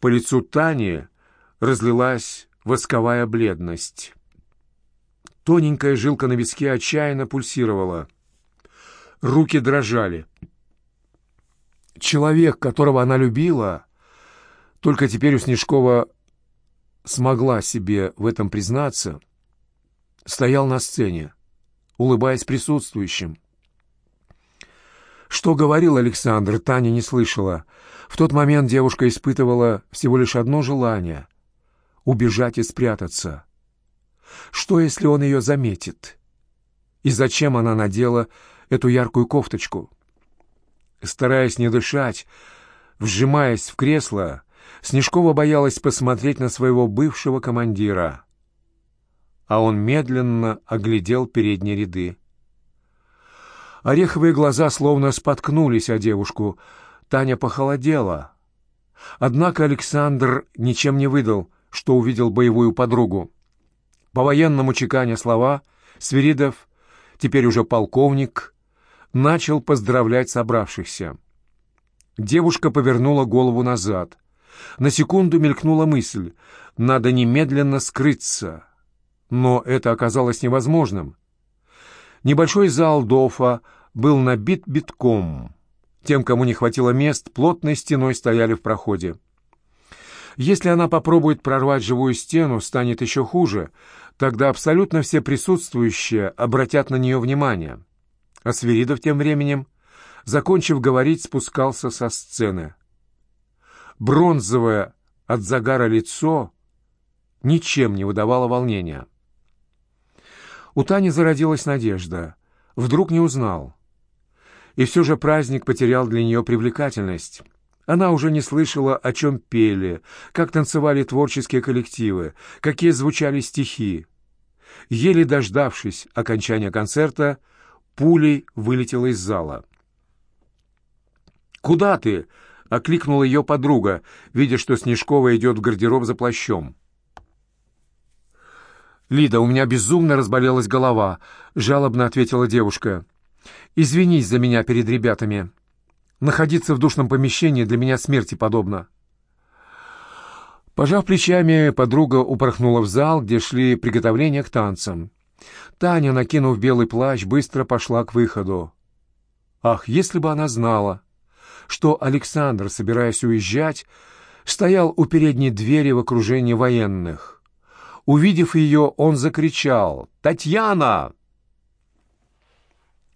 По лицу Тани разлилась восковая бледность. Тоненькая жилка на виске отчаянно пульсировала. Руки дрожали. Человек, которого она любила, только теперь у Снежкова смогла себе в этом признаться, стоял на сцене, улыбаясь присутствующим. Что говорил Александр, Таня не слышала. В тот момент девушка испытывала всего лишь одно желание — убежать и спрятаться. Что, если он ее заметит? И зачем она надела эту яркую кофточку? Стараясь не дышать, вжимаясь в кресло, Снежкова боялась посмотреть на своего бывшего командира. А он медленно оглядел передние ряды. Ореховые глаза словно споткнулись о девушку. Таня похолодела. Однако Александр ничем не выдал, что увидел боевую подругу. По-военному чеканя слова, Свиридов, теперь уже полковник, начал поздравлять собравшихся. Девушка повернула голову назад. На секунду мелькнула мысль «надо немедленно скрыться». Но это оказалось невозможным. Небольшой зал Дофа был набит битком. Тем, кому не хватило мест, плотной стеной стояли в проходе. Если она попробует прорвать живую стену, станет еще хуже. Тогда абсолютно все присутствующие обратят на нее внимание. А Свиридов тем временем, закончив говорить, спускался со сцены. Бронзовое от загара лицо ничем не выдавало волнения. У Тани зародилась надежда. Вдруг не узнал. И все же праздник потерял для нее привлекательность. Она уже не слышала, о чем пели, как танцевали творческие коллективы, какие звучали стихи. Еле дождавшись окончания концерта, пулей вылетела из зала. «Куда ты?» — окликнула ее подруга, видя, что Снежкова идет в гардероб за плащом. «Лида, у меня безумно разболелась голова», — жалобно ответила девушка. «Извинись за меня перед ребятами. Находиться в душном помещении для меня смерти подобно». Пожав плечами, подруга упорхнула в зал, где шли приготовления к танцам. Таня, накинув белый плащ, быстро пошла к выходу. Ах, если бы она знала, что Александр, собираясь уезжать, стоял у передней двери в окружении военных. Увидев ее, он закричал «Татьяна!».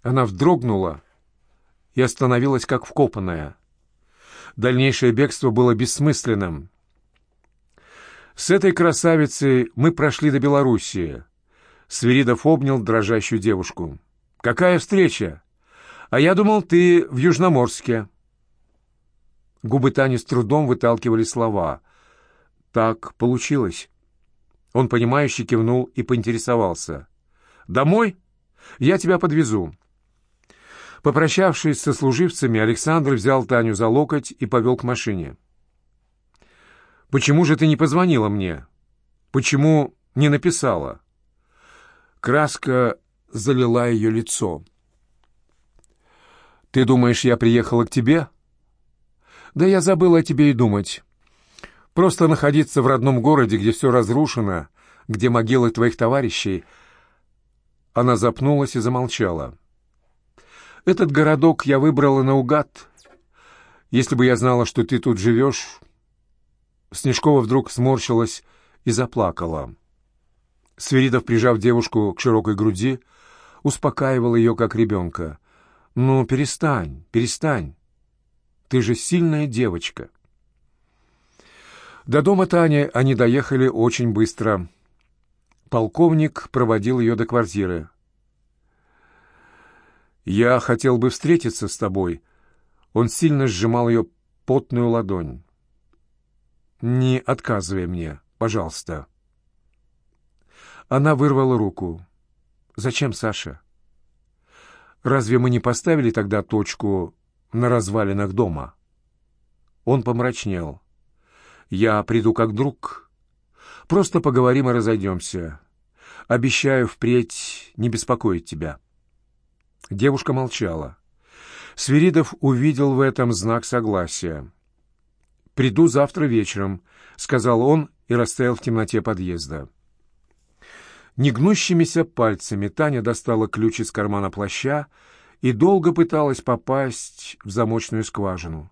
Она вздрогнула и остановилась как вкопанная. Дальнейшее бегство было бессмысленным. С этой красавицей мы прошли до Белоруссии. Свиридов обнял дрожащую девушку. «Какая встреча? А я думал, ты в Южноморске». Губы Тани с трудом выталкивали слова. «Так получилось». Он, понимающе кивнул и поинтересовался. «Домой? Я тебя подвезу». Попрощавшись со служивцами, Александр взял Таню за локоть и повел к машине. «Почему же ты не позвонила мне? Почему не написала?» Краска залила ее лицо. «Ты думаешь, я приехала к тебе?» «Да я забыла о тебе и думать. Просто находиться в родном городе, где все разрушено, где могилы твоих товарищей...» Она запнулась и замолчала. «Этот городок я выбрала наугад. Если бы я знала, что ты тут живешь...» Снежкова вдруг сморщилась и заплакала. Свиридов, прижав девушку к широкой груди, успокаивал ее, как ребенка. «Ну, перестань, перестань. Ты же сильная девочка». До дома Тани они доехали очень быстро. Полковник проводил ее до квартиры. «Я хотел бы встретиться с тобой». Он сильно сжимал ее потную ладонь. «Не отказывай мне, пожалуйста». Она вырвала руку. «Зачем, Саша? Разве мы не поставили тогда точку на развалинах дома?» Он помрачнел. Я приду как друг. Просто поговорим и разойдемся. Обещаю впредь не беспокоить тебя». Девушка молчала. Свиридов увидел в этом знак согласия. «Приду завтра вечером», — сказал он и растаял в темноте подъезда. Негнущимися пальцами Таня достала ключ из кармана плаща и долго пыталась попасть в замочную скважину.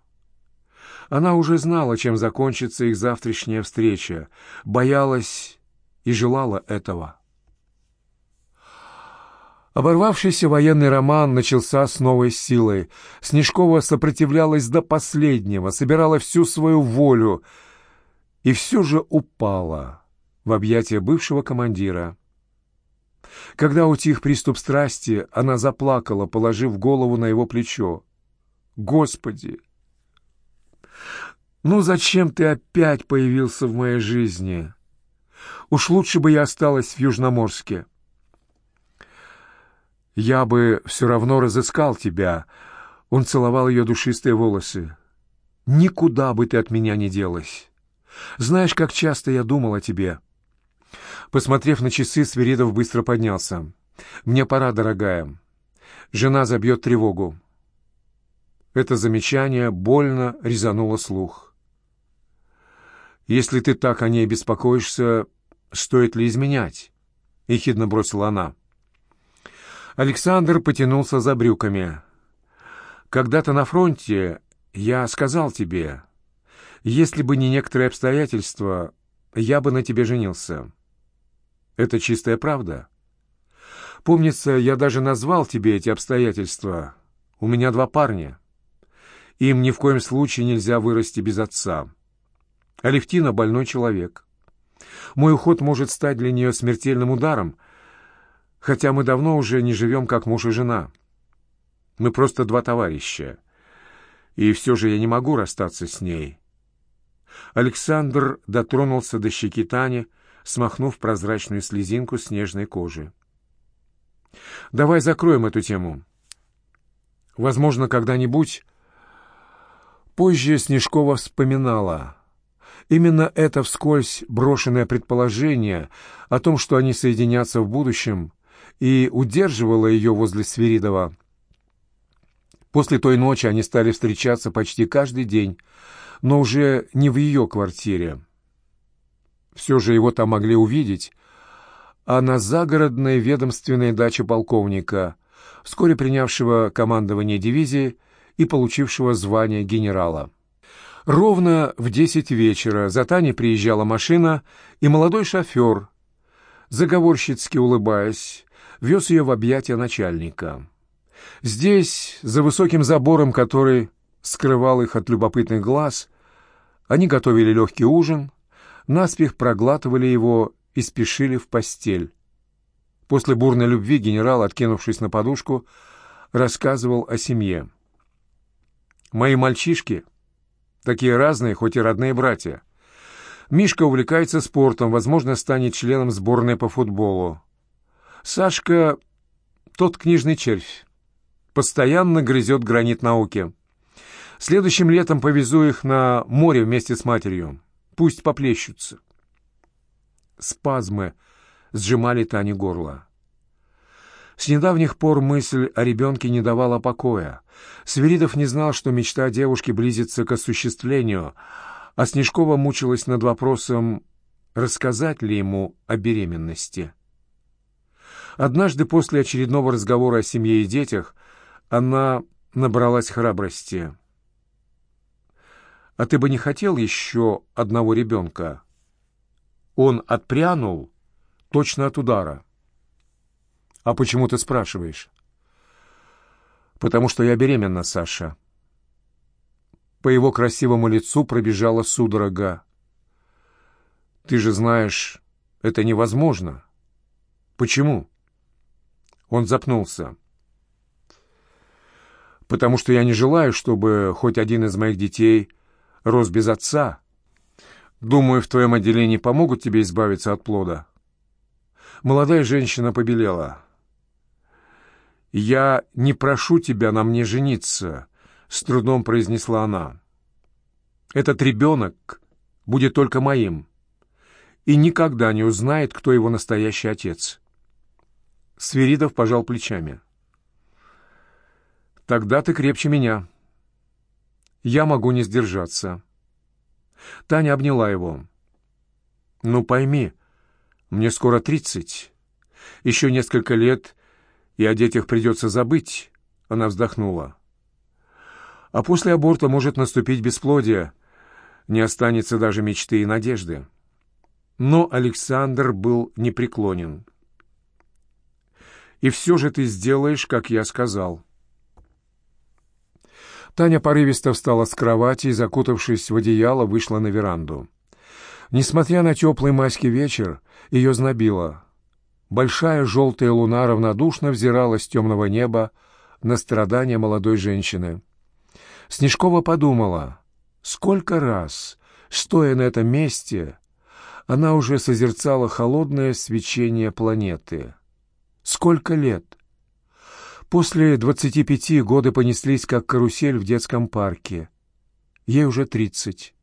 Она уже знала, чем закончится их завтрашняя встреча, боялась и желала этого. Оборвавшийся военный роман начался с новой силой. Снежкова сопротивлялась до последнего, собирала всю свою волю и все же упала в объятия бывшего командира. Когда утих приступ страсти, она заплакала, положив голову на его плечо. «Господи! Ну зачем ты опять появился в моей жизни? Уж лучше бы я осталась в Южноморске». «Я бы все равно разыскал тебя», — он целовал ее душистые волосы. «Никуда бы ты от меня не делась. Знаешь, как часто я думал о тебе». Посмотрев на часы, Свиридов быстро поднялся. «Мне пора, дорогая. Жена забьет тревогу». Это замечание больно резануло слух. «Если ты так о ней беспокоишься, стоит ли изменять?» — ехидно бросила она. Александр потянулся за брюками. «Когда-то на фронте я сказал тебе, если бы не некоторые обстоятельства, я бы на тебе женился. Это чистая правда. Помнится, я даже назвал тебе эти обстоятельства. У меня два парня. Им ни в коем случае нельзя вырасти без отца. Алевтина — больной человек. Мой уход может стать для нее смертельным ударом — хотя мы давно уже не живем как муж и жена. Мы просто два товарища. И все же я не могу расстаться с ней. Александр дотронулся до щеки Тани, смахнув прозрачную слезинку снежной кожи. «Давай закроем эту тему. Возможно, когда-нибудь...» Позже Снежкова вспоминала. Именно это вскользь брошенное предположение о том, что они соединятся в будущем, и удерживала ее возле Свиридова. После той ночи они стали встречаться почти каждый день, но уже не в ее квартире. Все же его там могли увидеть, а на загородной ведомственной даче полковника, вскоре принявшего командование дивизии и получившего звание генерала. Ровно в десять вечера за Таней приезжала машина, и молодой шофер, заговорщицки улыбаясь, вез ее в объятия начальника. Здесь, за высоким забором, который скрывал их от любопытных глаз, они готовили легкий ужин, наспех проглатывали его и спешили в постель. После бурной любви генерал, откинувшись на подушку, рассказывал о семье. «Мои мальчишки такие разные, хоть и родные братья. Мишка увлекается спортом, возможно, станет членом сборной по футболу. Сашка — тот книжный червь. Постоянно грызет гранит науки. Следующим летом повезу их на море вместе с матерью. Пусть поплещутся. Спазмы сжимали Тане горло. С недавних пор мысль о ребенке не давала покоя. Свиридов не знал, что мечта девушки близится к осуществлению, а Снежкова мучилась над вопросом, рассказать ли ему о беременности. Однажды после очередного разговора о семье и детях она набралась храбрости. «А ты бы не хотел еще одного ребенка?» Он отпрянул точно от удара. «А почему ты спрашиваешь?» «Потому что я беременна, Саша». По его красивому лицу пробежала судорога. «Ты же знаешь, это невозможно. Почему?» Он запнулся. «Потому что я не желаю, чтобы хоть один из моих детей рос без отца. Думаю, в твоем отделении помогут тебе избавиться от плода». Молодая женщина побелела. «Я не прошу тебя на мне жениться», — с трудом произнесла она. «Этот ребенок будет только моим и никогда не узнает, кто его настоящий отец». Свиридов пожал плечами. «Тогда ты крепче меня. Я могу не сдержаться. Таня обняла его. «Ну, пойми, мне скоро тридцать. Еще несколько лет, и о детях придется забыть», — она вздохнула. «А после аборта может наступить бесплодие. Не останется даже мечты и надежды». Но Александр был непреклонен. «И все же ты сделаешь, как я сказал». Таня порывисто встала с кровати и, закутавшись в одеяло, вышла на веранду. Несмотря на теплый майский вечер, ее знобило. Большая желтая луна равнодушно взирала с темного неба на страдания молодой женщины. Снежкова подумала, сколько раз, стоя на этом месте, она уже созерцала холодное свечение планеты. Сколько лет? После двадцати пяти годы понеслись, как карусель в детском парке. Ей уже тридцать.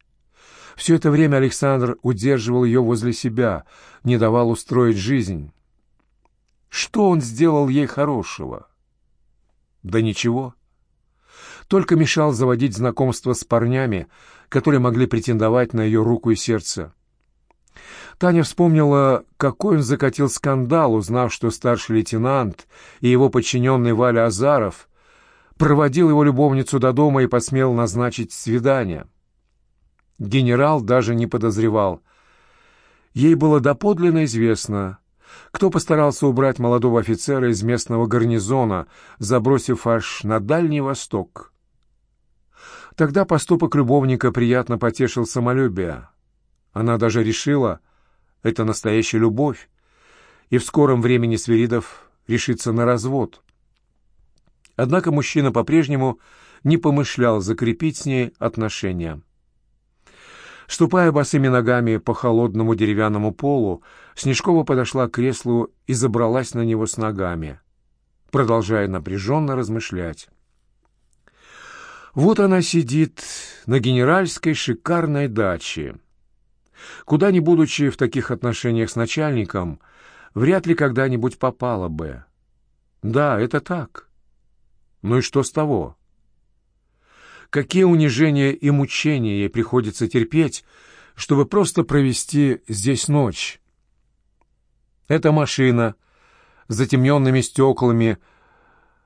Все это время Александр удерживал ее возле себя, не давал устроить жизнь. Что он сделал ей хорошего? Да ничего. Только мешал заводить знакомство с парнями, которые могли претендовать на ее руку и сердце. Таня вспомнила, какой он закатил скандал, узнав, что старший лейтенант и его подчиненный Валя Азаров проводил его любовницу до дома и посмел назначить свидание. Генерал даже не подозревал. Ей было доподлинно известно, кто постарался убрать молодого офицера из местного гарнизона, забросив аж на Дальний Восток. Тогда поступок любовника приятно потешил самолюбие. Она даже решила, это настоящая любовь, и в скором времени Свиридов решится на развод. Однако мужчина по-прежнему не помышлял закрепить с ней отношения. Ступая босыми ногами по холодному деревянному полу, Снежкова подошла к креслу и забралась на него с ногами, продолжая напряженно размышлять. Вот она сидит на генеральской шикарной даче, куда, не будучи в таких отношениях с начальником, вряд ли когда-нибудь попала бы. Да, это так. Ну и что с того? Какие унижения и мучения ей приходится терпеть, чтобы просто провести здесь ночь? Эта машина с затемненными стеклами,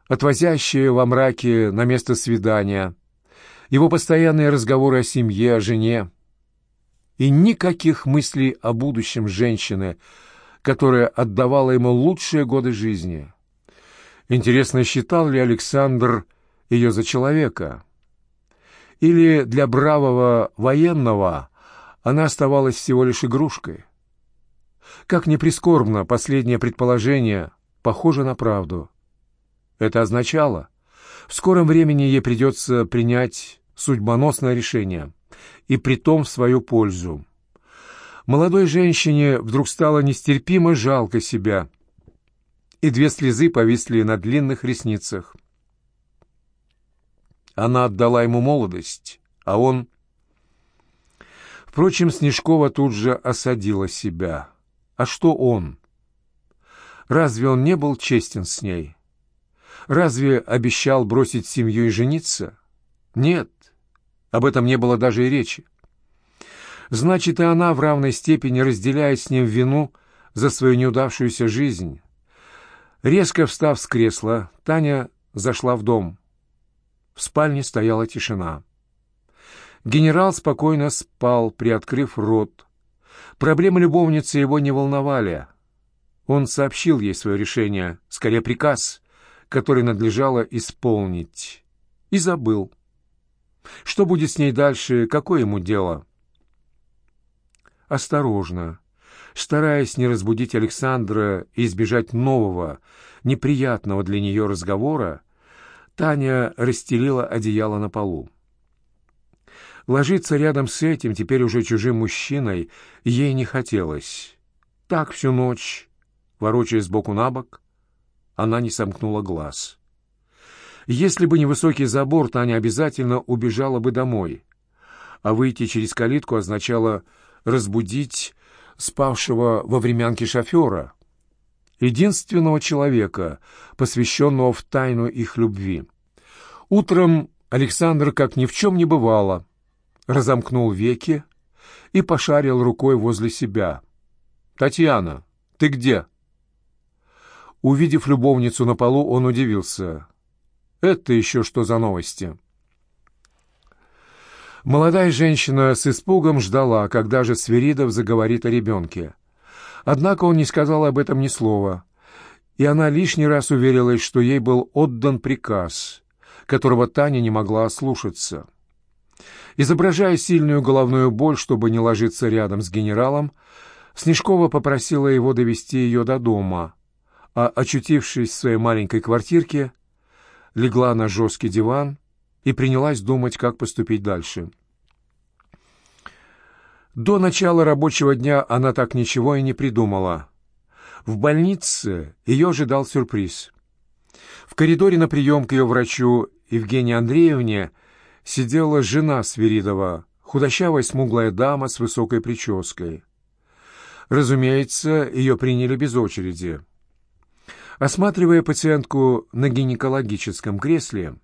отвозящая во мраке на место свидания, его постоянные разговоры о семье, о жене — и никаких мыслей о будущем женщины, которая отдавала ему лучшие годы жизни. Интересно, считал ли Александр ее за человека? Или для бравого военного она оставалась всего лишь игрушкой? Как ни прискорбно, последнее предположение похоже на правду. Это означало, в скором времени ей придется принять судьбоносное решение — и притом в свою пользу. Молодой женщине вдруг стало нестерпимо жалко себя, и две слезы повисли на длинных ресницах. Она отдала ему молодость, а он... Впрочем, Снежкова тут же осадила себя. А что он? Разве он не был честен с ней? Разве обещал бросить семью и жениться? Нет, об этом не было даже и речи. Значит, и она в равной степени разделяет с ним вину за свою неудавшуюся жизнь. Резко встав с кресла, Таня зашла в дом. В спальне стояла тишина. Генерал спокойно спал, приоткрыв рот. Проблемы любовницы его не волновали. Он сообщил ей свое решение, скорее приказ, который надлежало исполнить, и забыл. Что будет с ней дальше, какое ему дело? Осторожно, стараясь не разбудить Александра и избежать нового, неприятного для нее разговора, Таня расстелила одеяло на полу. Ложиться рядом с этим, теперь уже чужим мужчиной, ей не хотелось. Так всю ночь, ворочаясь сбоку на бок, она не сомкнула глаз. Если бы не высокий забор, Таня обязательно убежала бы домой. А выйти через калитку означало разбудить спавшего во времянке шофера, единственного человека, посвященного в тайну их любви. Утром Александр, как ни в чем не бывало, разомкнул веки, и пошарил рукой возле себя. «Татьяна, ты где?» Увидев любовницу на полу, он удивился. «Это еще что за новости?» Молодая женщина с испугом ждала, когда же Свиридов заговорит о ребенке. Однако он не сказал об этом ни слова, и она лишний раз уверилась, что ей был отдан приказ, которого Таня не могла ослушаться. Изображая сильную головную боль, чтобы не ложиться рядом с генералом, Снежкова попросила его довести ее до дома, а, очутившись в своей маленькой квартирке, легла на жесткий диван и принялась думать, как поступить дальше. До начала рабочего дня она так ничего и не придумала. В больнице ее ожидал сюрприз. В коридоре на прием к ее врачу Евгении Андреевне сидела жена Свиридова, худощавая смуглая дама с высокой прической. Разумеется, ее приняли без очереди. Осматривая пациентку на гинекологическом кресле,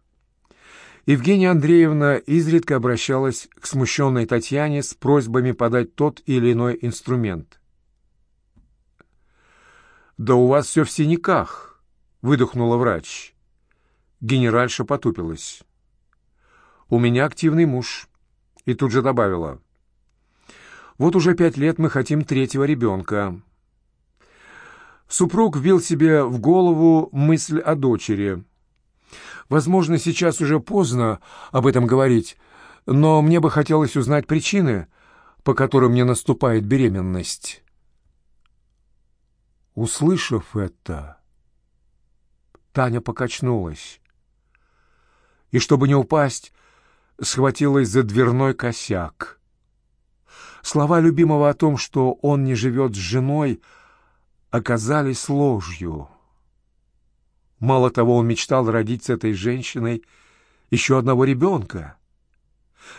Евгения Андреевна изредка обращалась к смущенной Татьяне с просьбами подать тот или иной инструмент. «Да у вас все в синяках», — выдохнула врач. Генеральша потупилась. «У меня активный муж», — и тут же добавила. «Вот уже пять лет мы хотим третьего ребенка». Супруг вбил себе в голову мысль о дочери — Возможно, сейчас уже поздно об этом говорить, но мне бы хотелось узнать причины, по которым мне наступает беременность. Услышав это, Таня покачнулась и, чтобы не упасть, схватилась за дверной косяк. Слова любимого о том, что он не живет с женой, оказались ложью. Мало того, он мечтал родить с этой женщиной еще одного ребенка.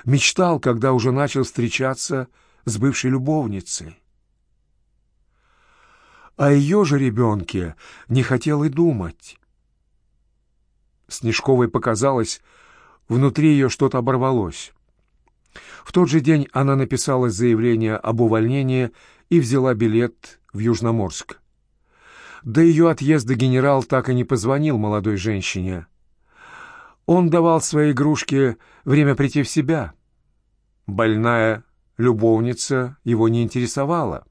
Мечтал, когда уже начал встречаться с бывшей любовницей. О ее же ребенке не хотел и думать. Снежковой показалось, внутри ее что-то оборвалось. В тот же день она написала заявление об увольнении и взяла билет в Южноморск. До ее отъезда генерал так и не позвонил молодой женщине. Он давал своей игрушке время прийти в себя. Больная любовница его не интересовала.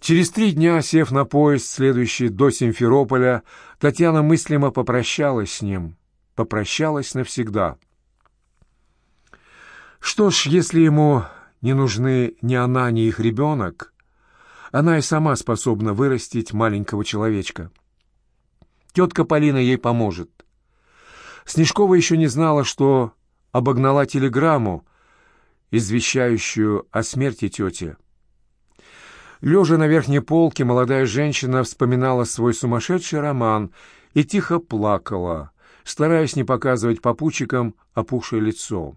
Через три дня, сев на поезд, следующий до Симферополя, Татьяна мыслимо попрощалась с ним. Попрощалась навсегда. Что ж, если ему не нужны ни она, ни их ребенок, она и сама способна вырастить маленького человечка. Тетка Полина ей поможет. Снежкова еще не знала, что обогнала телеграмму, извещающую о смерти тети. Лежа на верхней полке, молодая женщина вспоминала свой сумасшедший роман и тихо плакала, стараясь не показывать попутчикам опухшее лицо.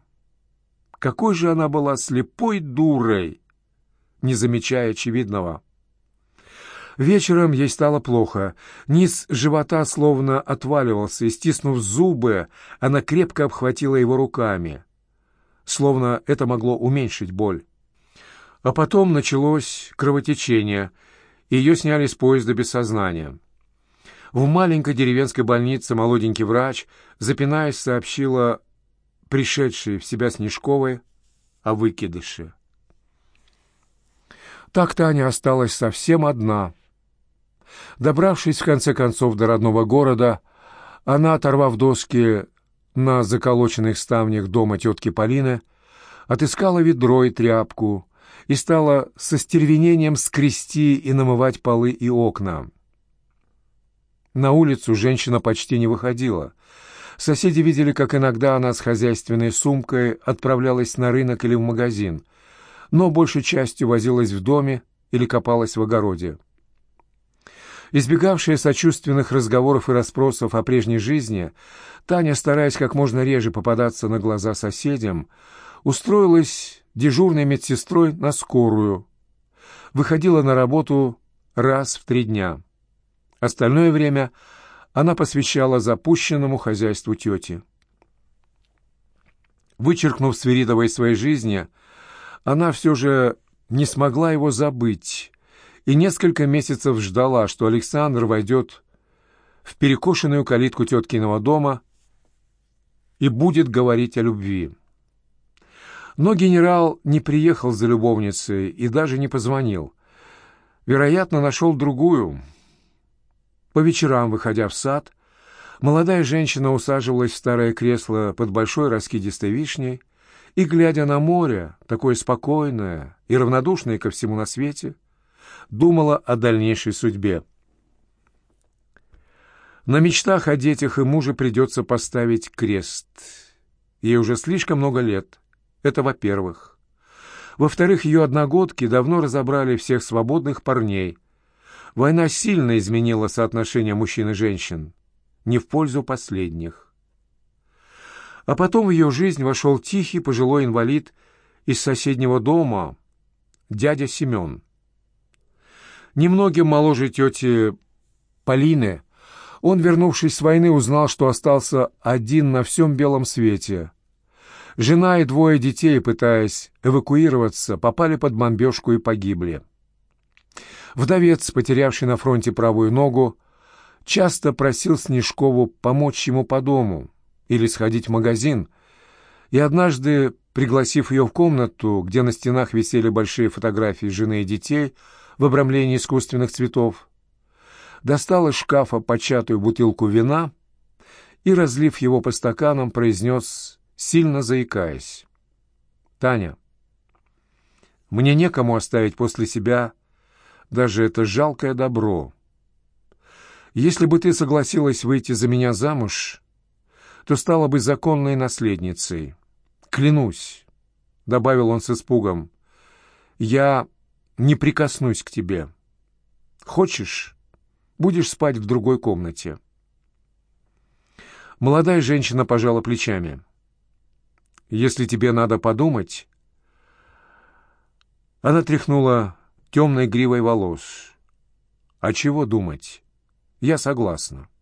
Какой же она была слепой дурой! не замечая очевидного. Вечером ей стало плохо. Низ живота словно отваливался, и, стиснув зубы, она крепко обхватила его руками. Словно это могло уменьшить боль. А потом началось кровотечение, и ее сняли с поезда без сознания. В маленькой деревенской больнице молоденький врач, запинаясь, сообщила пришедшей в себя Снежковой о выкидыше. Так Таня осталась совсем одна. Добравшись, в конце концов, до родного города, она, оторвав доски на заколоченных ставнях дома тетки Полины, отыскала ведро и тряпку и стала со стервенением скрести и намывать полы и окна. На улицу женщина почти не выходила. Соседи видели, как иногда она с хозяйственной сумкой отправлялась на рынок или в магазин но большей частью возилась в доме или копалась в огороде. Избегавшая сочувственных разговоров и расспросов о прежней жизни, Таня, стараясь как можно реже попадаться на глаза соседям, устроилась дежурной медсестрой на скорую. Выходила на работу раз в три дня. Остальное время она посвящала запущенному хозяйству тети. Вычеркнув Свиридова из своей жизни, Она все же не смогла его забыть и несколько месяцев ждала, что Александр войдет в перекошенную калитку теткиного дома и будет говорить о любви. Но генерал не приехал за любовницей и даже не позвонил. Вероятно, нашел другую. По вечерам, выходя в сад, молодая женщина усаживалась в старое кресло под большой раскидистой вишней и, глядя на море, такое спокойное и равнодушное ко всему на свете, думала о дальнейшей судьбе. На мечтах о детях и муже придется поставить крест. Ей уже слишком много лет. Это во-первых. Во-вторых, ее одногодки давно разобрали всех свободных парней. Война сильно изменила соотношение мужчин и женщин. Не в пользу последних. А потом в ее жизнь вошел тихий пожилой инвалид из соседнего дома, дядя Семен. Немногим моложе тети Полины он, вернувшись с войны, узнал, что остался один на всем белом свете. Жена и двое детей, пытаясь эвакуироваться, попали под бомбежку и погибли. Вдовец, потерявший на фронте правую ногу, часто просил Снежкову помочь ему по дому или сходить в магазин, и однажды, пригласив ее в комнату, где на стенах висели большие фотографии жены и детей в обрамлении искусственных цветов, достал из шкафа початую бутылку вина и, разлив его по стаканам, произнес, сильно заикаясь. «Таня, мне некому оставить после себя даже это жалкое добро. Если бы ты согласилась выйти за меня замуж, то стала бы законной наследницей. Клянусь», — добавил он с испугом, — «я не прикоснусь к тебе. Хочешь?» Будешь спать в другой комнате». Молодая женщина пожала плечами. «Если тебе надо подумать...» Она тряхнула темной гривой волос. «А чего думать? Я согласна».